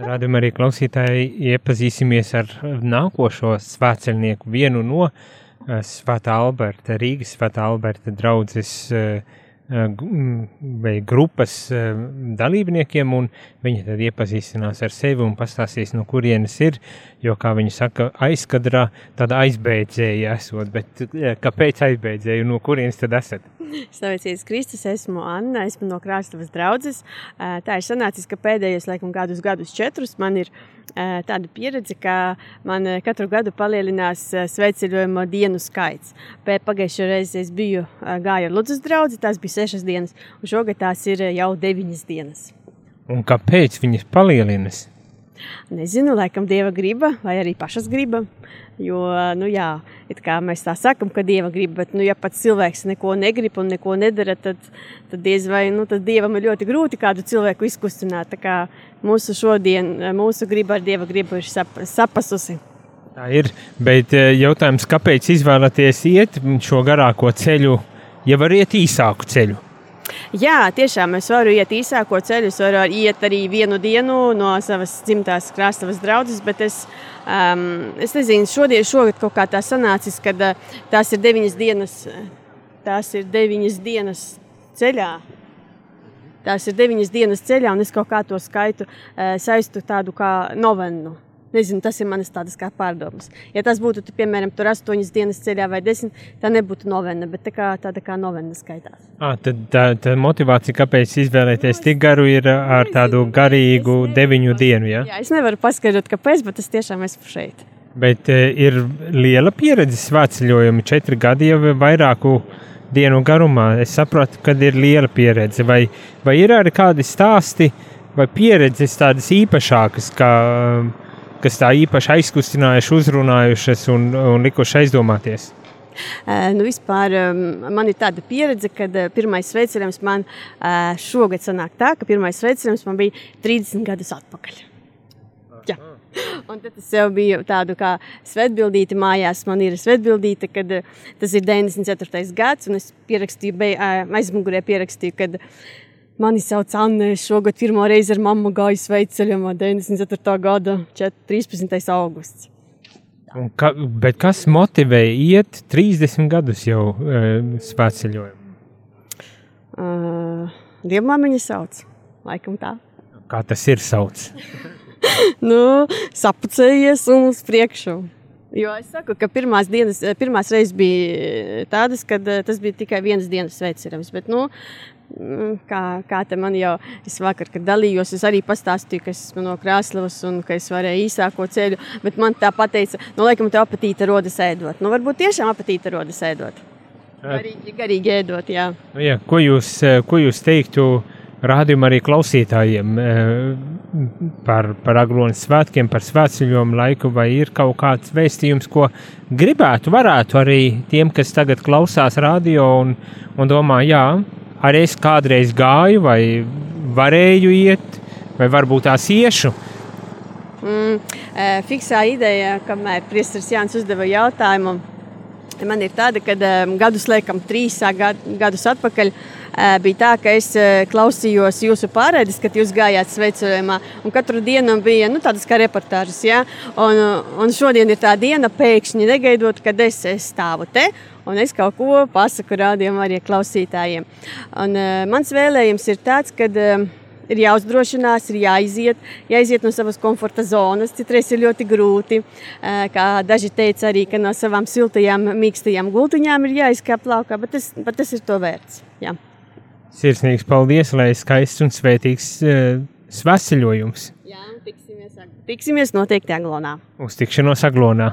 Radījumā arī klausītāji iepazīsimies ar nākošo svētceļnieku, vienu no uh, Svētā Alberta, Rīgas Svētā Alberta draudzes uh, vai grupas dalībniekiem, un viņi tad iepazīstinās ar sevi un pastāstīs, no kurienes ir, jo, kā viņi saka, aizkadrā tāda aizbēdzēja esot, bet kāpēc aizbēdzēja un no kurienes tad esat? Slavēties Kristus, esmu Anna, esmu no Krāstavas draudzes. Tā ir sanācis, ka pēdējos, laikam, gadus, gadus četrus man ir tāda pieredze, ka man katru gadu palielinās sveceļojuma dienu skaits. Pagājušajā reizē es biju gāju ar Ludzas draugu, tās bija sešas dienas, un šogad tās ir jau deviņas dienas. Un kāpēc viņas palielinās? Nezinu, laikam dieva griba vai arī pašas griba. Jo, nu jā, mēs tā sakām, ka dieva grib, bet, nu, ja pats cilvēks neko negrib un neko nedara, tad, tad diez vai nu, tad dievam ir ļoti grūti kādu cilvēku izkustināt. Tā kā mūsu šodien, mūsu griba ar dieva gribu ir sap, sapasusi. Tā ir, bet eh, jautājums, kāpēc izvēlaties iet šo garāko ceļu, ja var iet īsāku ceļu? Jā, tiešām es varu iet īsāko ceļu. Es varu iet arī vienu dienu no savas dzimtās krāsavas draudzes, bet es, um, es nezinu, šodien, šogad kaut kā tā sanācis, ka uh, tās ir deviņas dienas, tās ir deviņas dienas ceļā. Tās ir deviņas dienas ceļā, un es kaut kā to skaitu uh, saistu tādu kā novenu. Nezinu, tas ir manas tādas kā pārdomas. Ja tas būtu, tu, piemēram, tur astoņas dienas ceļā vai desmit, tā nebūtu novena, bet tā kā, tāda kā novena skaitās. À, tad tā, tā motivācija, kāpēc izvēlēties tik garu, ir ar tādu garīgu deviņu dienu, ja? Jā, es nevaru paskaidrot, kāpēc, bet es tiešām esmu šeit. Bet e, ir liela pieredze svētceļojumi, četri gadi jau vairāku dienu garumā. Es saprotu, ka ir liela pieredze. Vai, vai ir arī kādi stāsti vai pieredzes tādas īpašākas, kā kas tā īpaši aizkustinājuši, uzrunājušas un, un likuši aizdomāties? Nu, vispār man ir tāda pieredze, ka pirmais sveicinājums man šogad sanāk tā, ka pirmais sveicinājums man bija 30 gadus atpakaļ. Jā. Un tad es jau biju tādu kā svētbildīti mājās. Man ir svētbildīte, kad tas ir 94. gads, un es pierakstīju, aizmugurē pierakstīju, kad Mani sauc Anna. Šogad pirmo reizi ar mammu gāju sveiceļojumā 94. gada 13. augusts. Ka, bet kas motivēja iet 30 gadus jau e, svētceļojumā? Uh, Dievmāmiņa sauc, laikam tā. Kā tas ir sauc? nu, sapucējies un uz priekšu. Jo es saku, ka pirmās, dienas, pirmās reizes bija tādas, kad tas bija tikai vienas dienas sveicinājums. Bet, nu, kā, kā te man jau es vakar, kad dalījos, es arī pastāstīju, ka esmu no Krāslavas un ka es varēju īsāko ceļu, bet man tā pateica, nu, laikam, tev apetīte rodas ēdot. Nu, varbūt tiešām apetīte rodas ēdot. Garīgi, garīgi ēdot, jā. Nu, jā. Ko jūs, ko jūs teiktu rādījumu arī klausītājiem par, par Aglonas svētkiem, par svētceļojumu laiku, vai ir kaut kāds vēstījums, ko gribētu, varētu arī tiem, kas tagad klausās radio un, un domā, jā, arī es kādreiz gāju, vai varēju iet, vai varbūt tās iešu. Mm, e, fiksā ideja, kamēr Priesteris Jānis uzdeva jautājumu, man ir tāda, ka um, gadus, laikam, trīs gadus atpakaļ uh, bija tā, ka es uh, klausījos jūsu pārēdes, kad jūs gājāt sveicojumā, un katru dienu bija nu, tādas kā reportāžas, ja? un, un šodien ir tā diena pēkšņi negaidot, kad es, es stāvu te, un es kaut ko pasaku rādījumam arī klausītājiem. Un, uh, mans vēlējums ir tāds, ka uh, ir jāuzdrošinās, ir jāiziet, jāiziet no savas komforta zonas. Citreiz ir ļoti grūti. Uh, kā daži teica, arī no savām siltajām, mīkstajām gultiņām ir jāizkāp laukā, bet tas, bet tas ir to vērts. Jā. Sirsnīgs paldies, lai skaists un svētīgs uh, svētceļojums. Jā, tiksimies, tiksimies noteikti Aglonā. Uz tikšanos Aglonā.